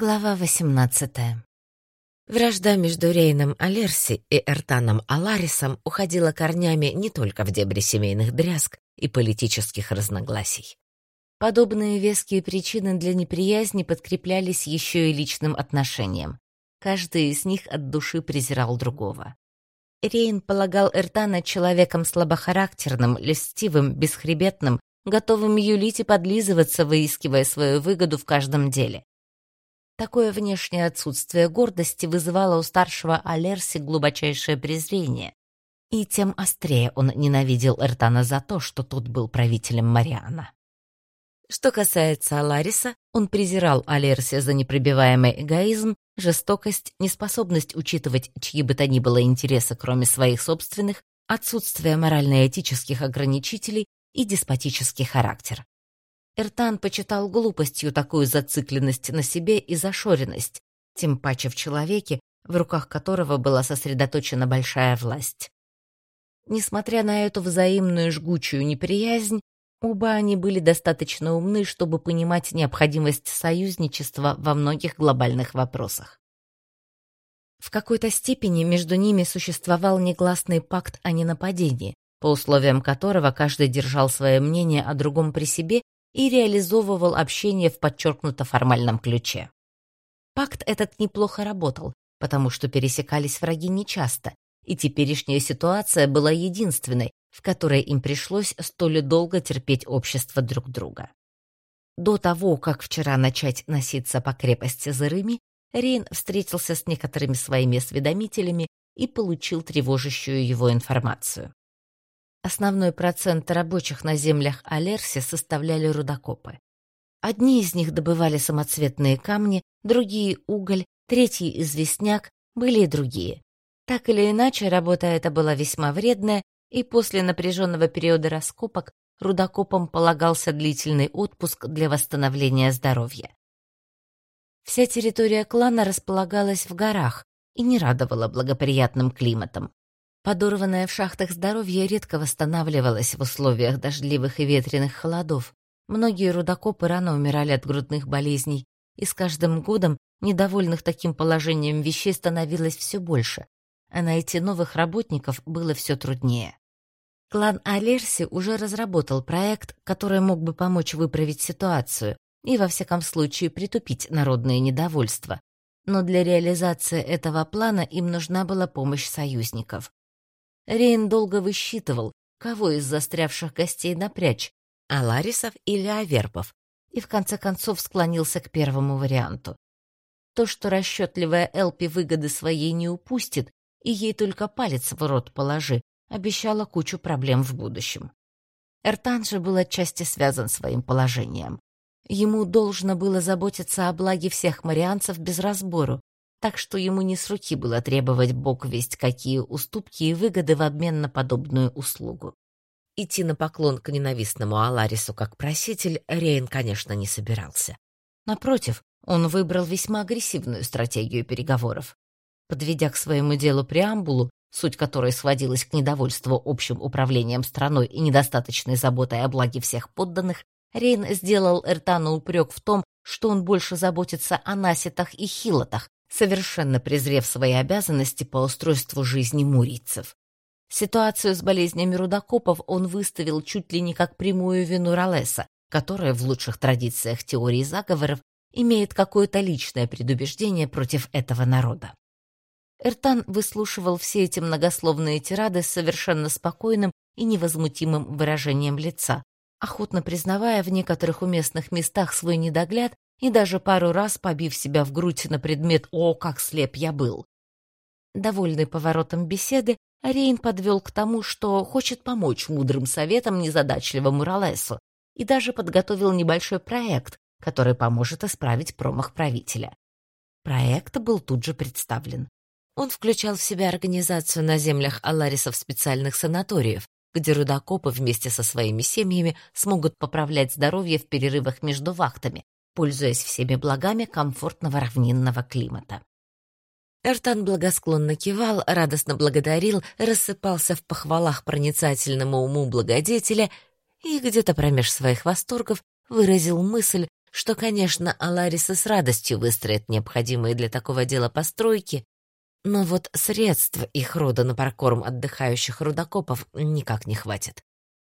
Глава 18. Вражда между Рейном Алерси и Эртаном Аларисом уходила корнями не только в дебри семейных дрязг и политических разногласий. Подобные веские причины для неприязни подкреплялись еще и личным отношением. Каждый из них от души презирал другого. Рейн полагал Эртана человеком слабохарактерным, льстивым, бесхребетным, готовым юлить и подлизываться, выискивая свою выгоду в каждом деле. Такое внешнее отсутствие гордости вызывало у старшего Алерси глубочайшее презрение, и тем острее он ненавидел Эртана за то, что тот был правителем Мариана. Что касается Алариса, он презирал Алерси за непробиваемый эгоизм, жестокость, неспособность учитывать чьи бы то ни было интересы, кроме своих собственных, отсутствие морально-этических ограничителей и деспотический характер. Эртан почитал глупостью такую зацикленность на себе и зашоренность, тем паче в человеке, в руках которого была сосредоточена большая власть. Несмотря на эту взаимную жгучую неприязнь, оба они были достаточно умны, чтобы понимать необходимость союзничества во многих глобальных вопросах. В какой-то степени между ними существовал негласный пакт о ненападении, по условиям которого каждый держал свое мнение о другом при себе и реализовывал общение в подчеркнуто формальном ключе. Пакт этот неплохо работал, потому что пересекались враги нечасто, и теперешняя ситуация была единственной, в которой им пришлось столь долго терпеть общество друг друга. До того, как вчера начать носиться по крепости Зырыми, Рейн встретился с некоторыми своими осведомителями и получил тревожащую его информацию. Основной процент рабочих на землях Алерси составляли рудокопы. Одни из них добывали самоцветные камни, другие — уголь, третий — известняк, были и другие. Так или иначе, работа эта была весьма вредная, и после напряженного периода раскопок рудокопам полагался длительный отпуск для восстановления здоровья. Вся территория клана располагалась в горах и не радовала благоприятным климатом. Подорванное в шахтах здоровье редко восстанавливалось в условиях дождливых и ветреных холодов. Многие рудокопы рано умирали от грудных болезней, и с каждым годом недовольных таким положением вещей становилось все больше, а найти новых работников было все труднее. Клан Алерси уже разработал проект, который мог бы помочь выправить ситуацию и, во всяком случае, притупить народное недовольство. Но для реализации этого плана им нужна была помощь союзников. Рейн долго высчитывал, кого из застрявших гостей напрячь, Аларисов или Аверпов, и в конце концов склонился к первому варианту. То, что расчетливая Элпи выгоды своей не упустит, и ей только палец в рот положи, обещало кучу проблем в будущем. Эртан же был отчасти связан своим положением. Ему должно было заботиться о благе всех марианцев без разбору, так что ему не с руки было требовать бог весть какие уступки и выгоды в обмен на подобную услугу. Идти на поклон к ненавистному Аларису как проситель Рейн, конечно, не собирался. Напротив, он выбрал весьма агрессивную стратегию переговоров. Подведя к своему делу преамбулу, суть которой сводилась к недовольству общим управлением страной и недостаточной заботой о благе всех подданных, Рейн сделал Эртану упрек в том, что он больше заботится о наситах и хилотах, совершенно презрев свои обязанности по устройству жизни мурийцев. Ситуацию с болезнями рудокопов он выставил чуть ли не как прямую вину Ролеса, которая в лучших традициях теории заговоров имеет какое-то личное предубеждение против этого народа. Эртан выслушивал все эти многословные тирады с совершенно спокойным и невозмутимым выражением лица, охотно признавая в некоторых уместных местах свой недогляд и даже пару раз побив себя в грудь на предмет «О, как слеп я был!». Довольный поворотом беседы, Рейн подвел к тому, что хочет помочь мудрым советам незадачливому Ролесу, и даже подготовил небольшой проект, который поможет исправить промах правителя. Проект был тут же представлен. Он включал в себя организацию на землях Аларисов специальных санаториев, где рудокопы вместе со своими семьями смогут поправлять здоровье в перерывах между вахтами, пользуясь всеми благами комфортного равнинного климата. Эртан благосклонно кивал, радостно благодарил, рассыпался в похвалах проницательному уму благодетеля и где-то промеж своих восторгов выразил мысль, что, конечно, Аларисы с радостью выстроят необходимые для такого дела постройки, но вот средств их рода на прокорм отдыхающих рудокопов никак не хватит.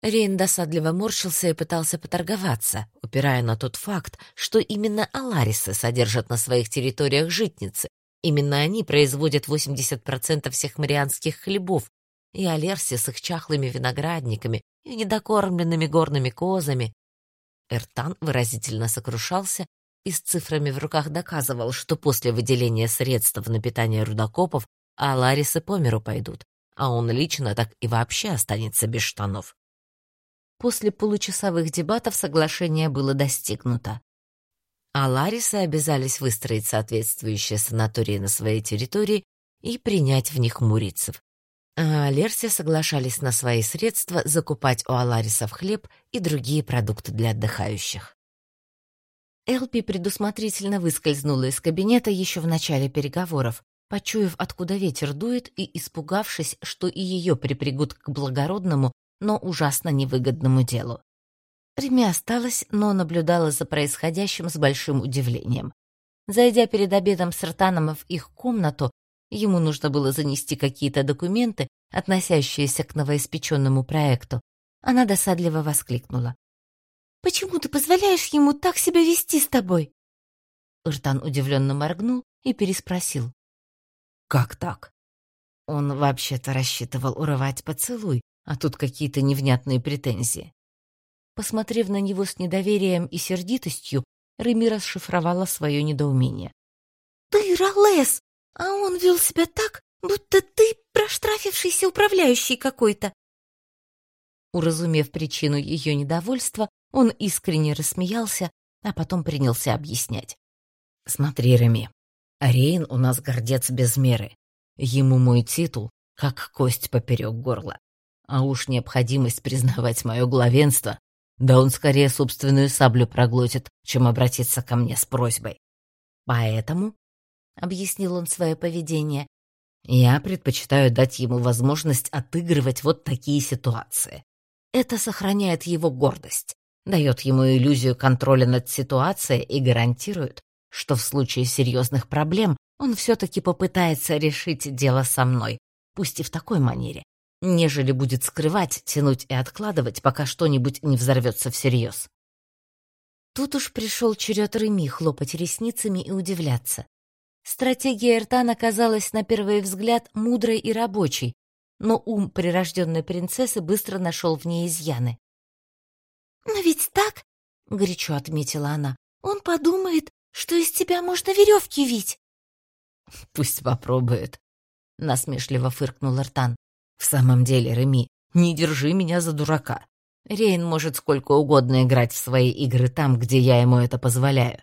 Рейн досадливо морщился и пытался поторговаться, упирая на тот факт, что именно Аларисы содержат на своих территориях житницы. Именно они производят 80% всех марианских хлебов, и Алерси с их чахлыми виноградниками и недокормленными горными козами. Эртан выразительно сокрушался и с цифрами в руках доказывал, что после выделения средств на питание рудокопов Аларисы по миру пойдут, а он лично так и вообще останется без штанов. После получасовых дебатов соглашение было достигнуто. А Ларисы обязались выстроить соответствующие санатории на своей территории и принять в них мурицев. А Лерси соглашались на свои средства закупать у Аларисов хлеб и другие продукты для отдыхающих. Элпи предусмотрительно выскользнула из кабинета еще в начале переговоров, почуяв, откуда ветер дует, и испугавшись, что и ее припрягут к благородному, но ужасно невыгодному делу. Реми осталась, но наблюдала за происходящим с большим удивлением. Зайдя перед обедом с Ртаном в их комнату, ему нужно было занести какие-то документы, относящиеся к новоиспеченному проекту. Она досадливо воскликнула. «Почему ты позволяешь ему так себя вести с тобой?» Ртан удивленно моргнул и переспросил. «Как так?» Он вообще-то рассчитывал урывать поцелуй, а тут какие-то невнятные претензии. Посмотрев на него с недоверием и сердитостью, Реми расшифровала свое недоумение. «Ты Ролес, а он вел себя так, будто ты проштрафившийся управляющий какой-то». Уразумев причину ее недовольства, он искренне рассмеялся, а потом принялся объяснять. «Смотри, Реми, Рейн у нас гордец без меры. Ему мой титул, как кость поперек горла. А уж необходимость признавать мое главенство, да он скорее собственную саблю проглотит, чем обратиться ко мне с просьбой. Поэтому, — объяснил он свое поведение, — я предпочитаю дать ему возможность отыгрывать вот такие ситуации. Это сохраняет его гордость, дает ему иллюзию контроля над ситуацией и гарантирует, что в случае серьезных проблем он все-таки попытается решить дело со мной, пусть и в такой манере, нежели будет скрывать, тянуть и откладывать, пока что-нибудь не взорвется всерьез. Тут уж пришел черед Реми хлопать ресницами и удивляться. Стратегия Эртана казалась на первый взгляд мудрой и рабочей, но ум прирожденной принцессы быстро нашел в ней изъяны. «Но ведь так, — горячо отметила она, — он подумает, что из тебя можно веревки вить». «Пусть попробует», — насмешливо фыркнул Эртан. В самом деле, Реми, не держи меня за дурака. Рейн может сколько угодно играть в свои игры там, где я ему это позволяю.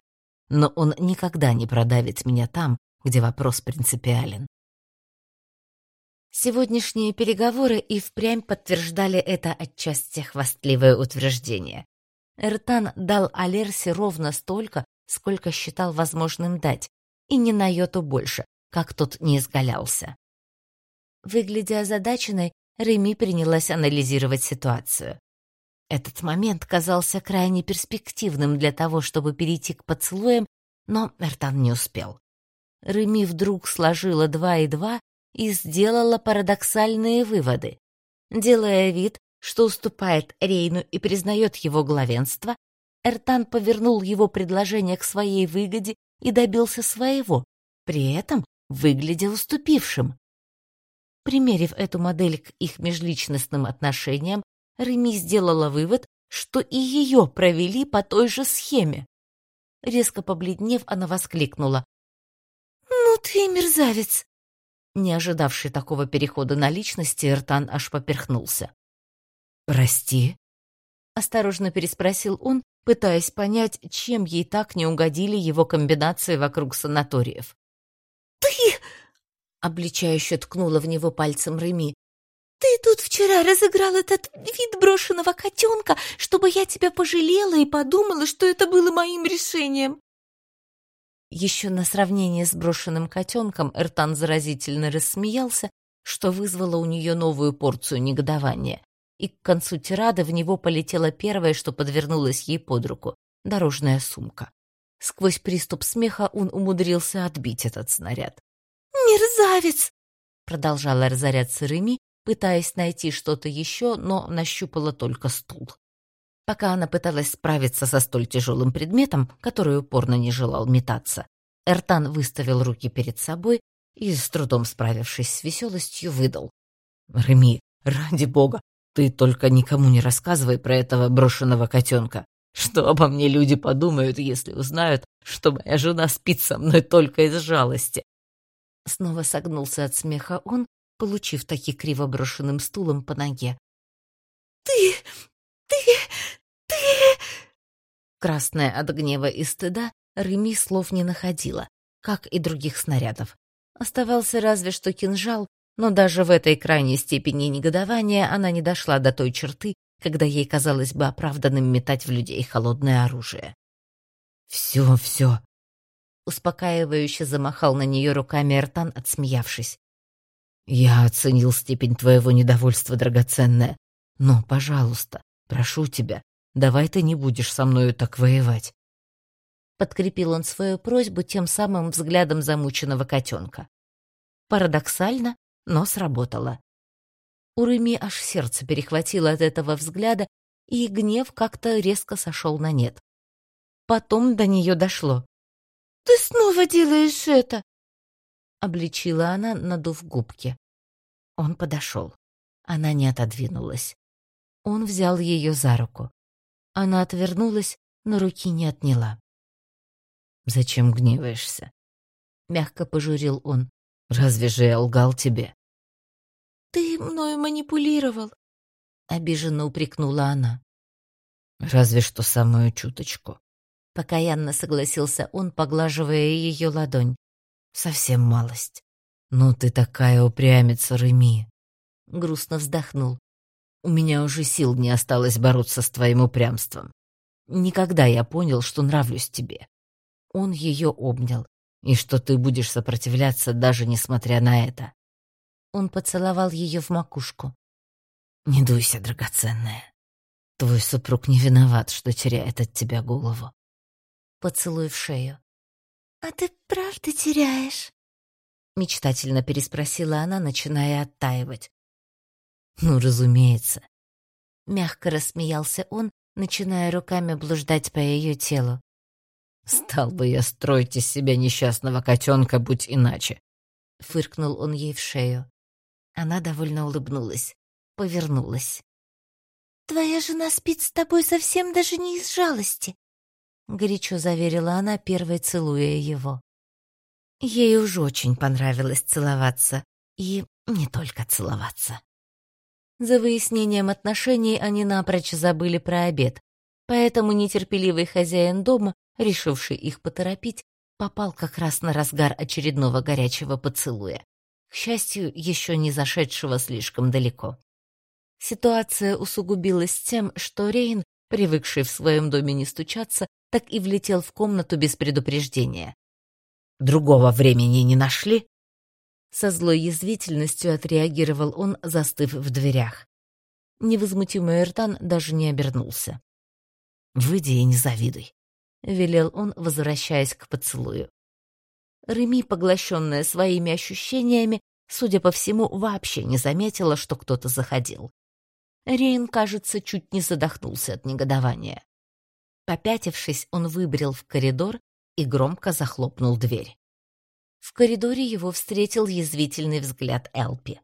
Но он никогда не продавит меня там, где вопрос принципиален. Сегодняшние переговоры и впрямь подтверждали это отчасти хвастливое утверждение. Эртан дал Алерсе ровно столько, сколько считал возможным дать, и не на йоту больше, как тот не изгалялся. Выглядя озадаченной, Реми принялась анализировать ситуацию. Этот момент казался крайне перспективным для того, чтобы перейти к поцелуям, но Эртан не успел. Реми вдруг сложила два и два и сделала парадоксальные выводы. Делая вид, что уступает Рейну и признает его главенство, Эртан повернул его предложение к своей выгоде и добился своего, при этом выглядел уступившим. Примерив эту модель к их межличностным отношениям, Реми сделала вывод, что и ее провели по той же схеме. Резко побледнев, она воскликнула. «Ну ты мерзавец!» Не ожидавший такого перехода на личности, Эртан аж поперхнулся. «Прости?» — осторожно переспросил он, пытаясь понять, чем ей так не угодили его комбинации вокруг санаториев. Обличающе ткнула в него пальцем Реми. «Ты тут вчера разыграл этот вид брошенного котенка, чтобы я тебя пожалела и подумала, что это было моим решением». Еще на сравнение с брошенным котенком Эртан заразительно рассмеялся, что вызвало у нее новую порцию негодования. И к концу тирады в него полетело первое, что подвернулось ей под руку. дорожная сумка. Сквозь приступ смеха он умудрился отбить этот снаряд. «Мерзавец!» — продолжала разоряться Реми, пытаясь найти что-то еще, но нащупала только стул. Пока она пыталась справиться со столь тяжелым предметом, который упорно не желал метаться, Эртан выставил руки перед собой и, с трудом справившись с веселостью, выдал. «Реми, ради бога, ты только никому не рассказывай про этого брошенного котенка. Что обо мне люди подумают, если узнают, что моя жена спит со мной только из жалости?» Снова согнулся от смеха он, получив таки криво брошенным стулом по ноге. «Ты... ты... ты...» Красная от гнева и стыда, Реми слов не находила, как и других снарядов. Оставался разве что кинжал, но даже в этой крайней степени негодования она не дошла до той черты, когда ей казалось бы оправданным метать в людей холодное оружие. «Все, все!» Успокаивающе замахал на нее руками Эртан, отсмеявшись. «Я оценил степень твоего недовольства, драгоценная. Но, пожалуйста, прошу тебя, давай ты не будешь со мною так воевать». Подкрепил он свою просьбу тем самым взглядом замученного котенка. Парадоксально, но сработало. У Реми аж сердце перехватило от этого взгляда, и гнев как-то резко сошел на нет. Потом до нее дошло. «Ты снова делаешь это!» — обличила она, надув губки. Он подошел. Она не отодвинулась. Он взял ее за руку. Она отвернулась, но руки не отняла. «Зачем гневаешься?» — мягко пожурил он. «Разве же я лгал тебе?» «Ты мною манипулировал», — обиженно упрекнула она. «Разве что самую чуточку». Покаянно согласился он, поглаживая ее ладонь. «Совсем малость. Ну ты такая упрямица, Реми!» Грустно вздохнул. «У меня уже сил не осталось бороться с твоим упрямством. Никогда я понял, что нравлюсь тебе». Он ее обнял, и что ты будешь сопротивляться, даже несмотря на это. Он поцеловал ее в макушку. «Не дуйся, драгоценная. Твой супруг не виноват, что теряет от тебя голову». Поцелуй в шею. «А ты правда теряешь?» Мечтательно переспросила она, начиная оттаивать. «Ну, разумеется». Мягко рассмеялся он, начиная руками блуждать по ее телу. «Стал бы я строить из себя несчастного котенка, будь иначе!» Фыркнул он ей в шею. Она довольно улыбнулась, повернулась. «Твоя жена спит с тобой совсем даже не из жалости», — горячо заверила она, первой целуя его. Ей уж очень понравилось целоваться, и не только целоваться. За выяснением отношений они напрочь забыли про обед, поэтому нетерпеливый хозяин дома, решивший их поторопить, попал как раз на разгар очередного горячего поцелуя к счастью, еще не зашедшего слишком далеко. Ситуация усугубилась тем, что Рейн, привыкший в своем доме не стучаться, так и влетел в комнату без предупреждения. «Другого времени не нашли?» Со злой язвительностью отреагировал он, застыв в дверях. Невозмутимый Эртан даже не обернулся. «Выйди и не завидуй», — велел он, возвращаясь к поцелую. Реми, поглощенная своими ощущениями, судя по всему, вообще не заметила, что кто-то заходил. Рейн, кажется, чуть не задохнулся от негодования. Попятившись, он выбрел в коридор и громко захлопнул дверь. В коридоре его встретил язвительный взгляд Элпи.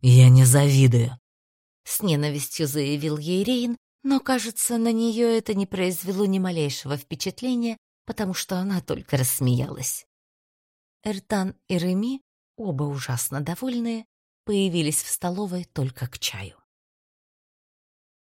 «Я не завидую», — с ненавистью заявил ей Рейн, но, кажется, на нее это не произвело ни малейшего впечатления, потому что она только рассмеялась. Эртан и Реми, оба ужасно довольные, появились в столовой только к чаю.